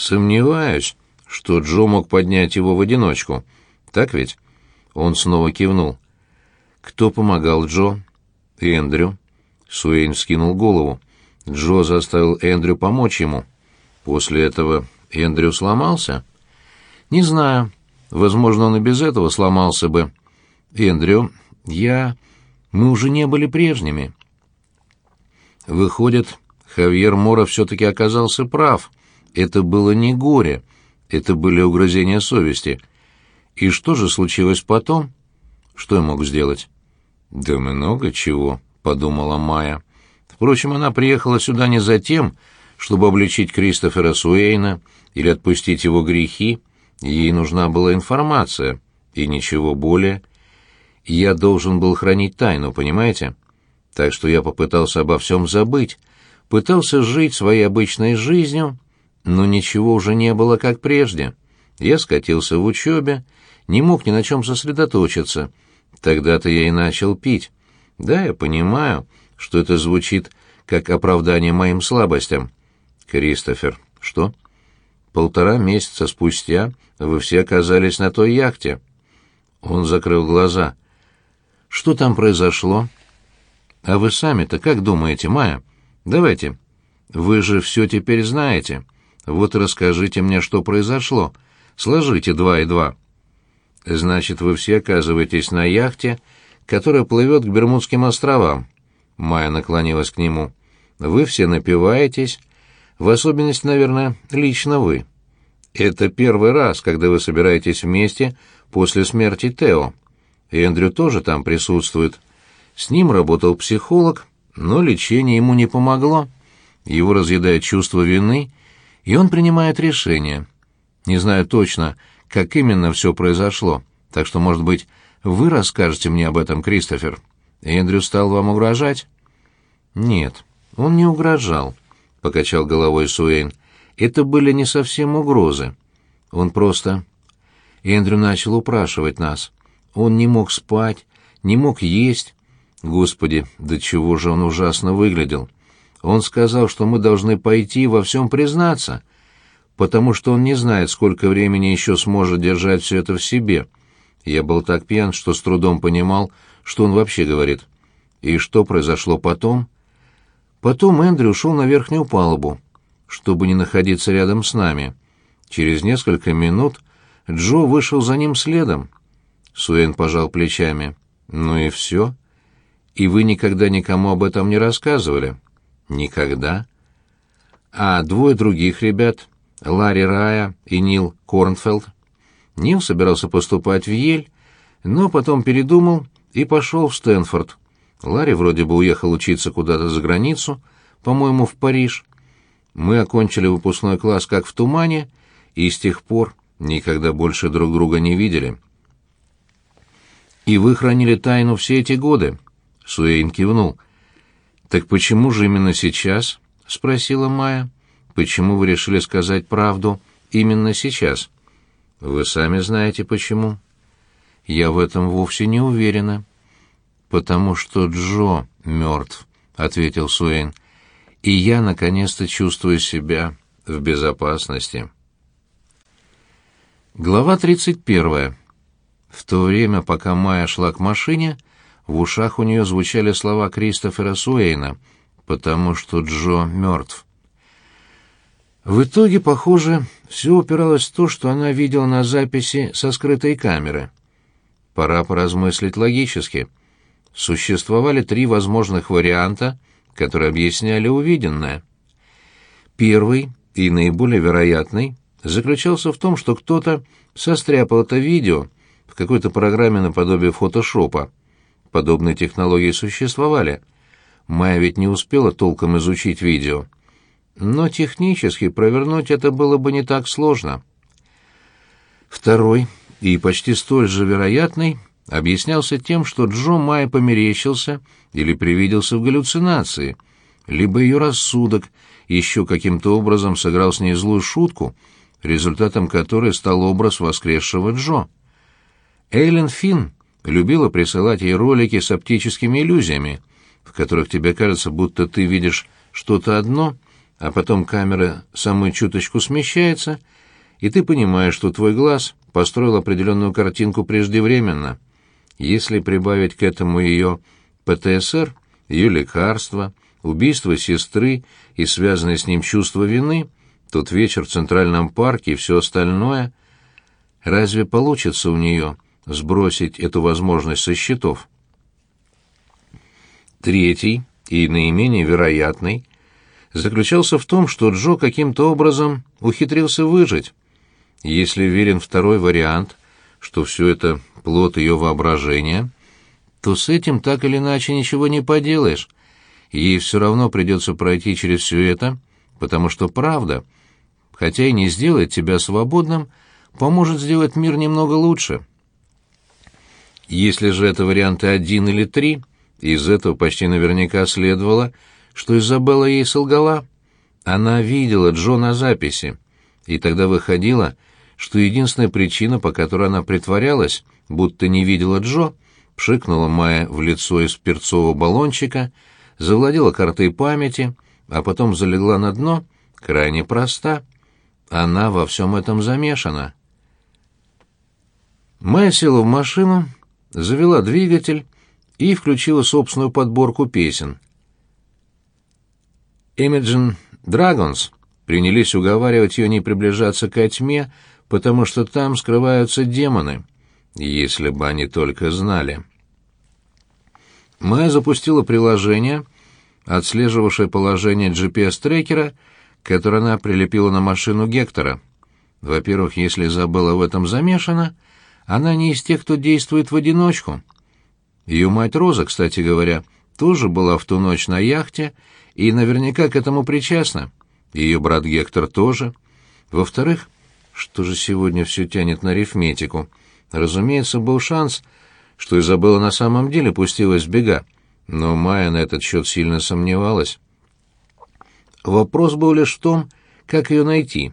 Сомневаюсь, что Джо мог поднять его в одиночку. Так ведь? Он снова кивнул. Кто помогал Джо? Эндрю. Суэйн скинул голову. Джо заставил Эндрю помочь ему. После этого Эндрю сломался? Не знаю. Возможно, он и без этого сломался бы. Эндрю, я... Мы уже не были прежними. Выходит, Хавьер Мора все-таки оказался прав. Это было не горе, это были угрызения совести. И что же случилось потом? Что я мог сделать? Да много чего, подумала Майя. Впрочем, она приехала сюда не за тем, чтобы обличить Кристофера Суэйна или отпустить его грехи. Ей нужна была информация, и ничего более. Я должен был хранить тайну, понимаете? Так что я попытался обо всем забыть, пытался жить своей обычной жизнью, но ничего уже не было, как прежде. Я скатился в учебе, не мог ни на чем сосредоточиться. Тогда-то я и начал пить. Да, я понимаю, что это звучит как оправдание моим слабостям. Кристофер, что? Полтора месяца спустя вы все оказались на той яхте. Он закрыл глаза. Что там произошло? А вы сами-то как думаете, Майя? Давайте. Вы же все теперь знаете. Вот расскажите мне, что произошло. Сложите два и два. Значит, вы все оказываетесь на яхте, которая плывет к Бермудским островам. Майя наклонилась к нему. Вы все напиваетесь, в особенности, наверное, лично вы. Это первый раз, когда вы собираетесь вместе после смерти Тео. Эндрю тоже там присутствует. С ним работал психолог, но лечение ему не помогло. Его разъедает чувство вины, и он принимает решение. Не знаю точно, как именно все произошло, так что, может быть, вы расскажете мне об этом, Кристофер. Эндрю стал вам угрожать? Нет, он не угрожал, покачал головой Суэйн. Это были не совсем угрозы. Он просто Эндрю начал упрашивать нас. Он не мог спать, не мог есть. Господи, до чего же он ужасно выглядел. Он сказал, что мы должны пойти во всем признаться, потому что он не знает, сколько времени еще сможет держать все это в себе. Я был так пьян, что с трудом понимал, что он вообще говорит. И что произошло потом? Потом Эндрю ушел на верхнюю палубу, чтобы не находиться рядом с нами. Через несколько минут Джо вышел за ним следом. Суэн пожал плечами. «Ну и все. И вы никогда никому об этом не рассказывали?» «Никогда». «А двое других ребят, Ларри Рая и Нил Корнфелд?» Нил собирался поступать в Ель, но потом передумал и пошел в Стэнфорд. Ларри вроде бы уехал учиться куда-то за границу, по-моему, в Париж. Мы окончили выпускной класс как в тумане, и с тех пор никогда больше друг друга не видели. «И вы хранили тайну все эти годы?» Суэйн кивнул. «Так почему же именно сейчас?» — спросила Майя. «Почему вы решили сказать правду именно сейчас?» «Вы сами знаете, почему». «Я в этом вовсе не уверена». «Потому что Джо мертв», — ответил Суэйн. «И я, наконец-то, чувствую себя в безопасности». Глава 31. В то время, пока Майя шла к машине, в ушах у нее звучали слова Кристофера Суэйна, потому что Джо мертв. В итоге, похоже, все упиралось в то, что она видела на записи со скрытой камеры. Пора поразмыслить логически. Существовали три возможных варианта, которые объясняли увиденное. Первый и наиболее вероятный заключался в том, что кто-то состряпал это видео в какой-то программе наподобие фотошопа. Подобные технологии существовали. Майя ведь не успела толком изучить видео. Но технически провернуть это было бы не так сложно. Второй, и почти столь же вероятный, объяснялся тем, что Джо Майя померещился или привиделся в галлюцинации, либо ее рассудок еще каким-то образом сыграл с ней злую шутку — результатом которой стал образ воскресшего Джо. Эйлен Финн любила присылать ей ролики с оптическими иллюзиями, в которых тебе кажется, будто ты видишь что-то одно, а потом камера самую чуточку смещается, и ты понимаешь, что твой глаз построил определенную картинку преждевременно. Если прибавить к этому ее ПТСР, ее лекарства, убийство сестры и связанное с ним чувство вины, тот вечер в Центральном парке и все остальное, разве получится у нее сбросить эту возможность со счетов? Третий и наименее вероятный заключался в том, что Джо каким-то образом ухитрился выжить. Если верен второй вариант, что все это плод ее воображения, то с этим так или иначе ничего не поделаешь. Ей все равно придется пройти через все это, потому что правда, хотя и не сделает тебя свободным, поможет сделать мир немного лучше. Если же это варианты один или три, из этого почти наверняка следовало, что Изабелла ей солгала. Она видела Джо на записи, и тогда выходило, что единственная причина, по которой она притворялась, будто не видела Джо, пшикнула Майя в лицо из перцового баллончика, завладела картой памяти, а потом залегла на дно, крайне проста. Она во всем этом замешана. Майя села в машину, завела двигатель и включила собственную подборку песен. Imagine Dragons принялись уговаривать ее не приближаться к тьме, потому что там скрываются демоны, если бы они только знали. Майя запустила приложение, отслеживавшее положение GPS-трекера, которое она прилепила на машину Гектора. Во-первых, если забыла в этом замешана, она не из тех, кто действует в одиночку — ее мать Роза, кстати говоря, тоже была в ту ночь на яхте и наверняка к этому причастна. Ее брат Гектор тоже. Во-вторых, что же сегодня все тянет на арифметику? Разумеется, был шанс, что Изабелла на самом деле пустилась в бега, но Майя на этот счет сильно сомневалась. Вопрос был лишь в том, как ее найти.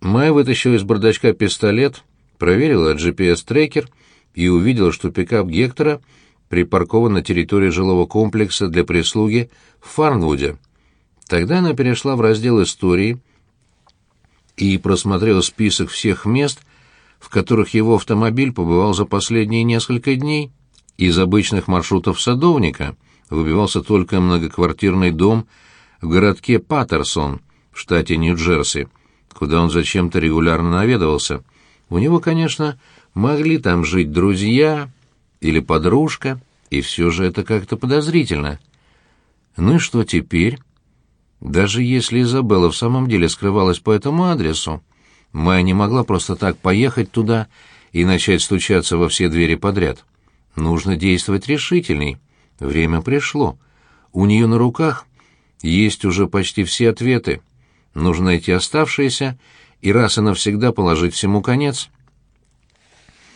Майя вытащила из бардачка пистолет, проверила GPS-трекер — и увидела, что пикап Гектора припаркован на территории жилого комплекса для прислуги в Фарнвуде. Тогда она перешла в раздел истории и просмотрела список всех мест, в которых его автомобиль побывал за последние несколько дней. Из обычных маршрутов садовника выбивался только многоквартирный дом в городке Паттерсон в штате Нью-Джерси, куда он зачем-то регулярно наведывался. У него, конечно, Могли там жить друзья или подружка, и все же это как-то подозрительно. Ну и что теперь? Даже если Изабелла в самом деле скрывалась по этому адресу, Майя не могла просто так поехать туда и начать стучаться во все двери подряд. Нужно действовать решительней. Время пришло. У нее на руках есть уже почти все ответы. Нужно найти оставшиеся и раз и навсегда положить всему конец.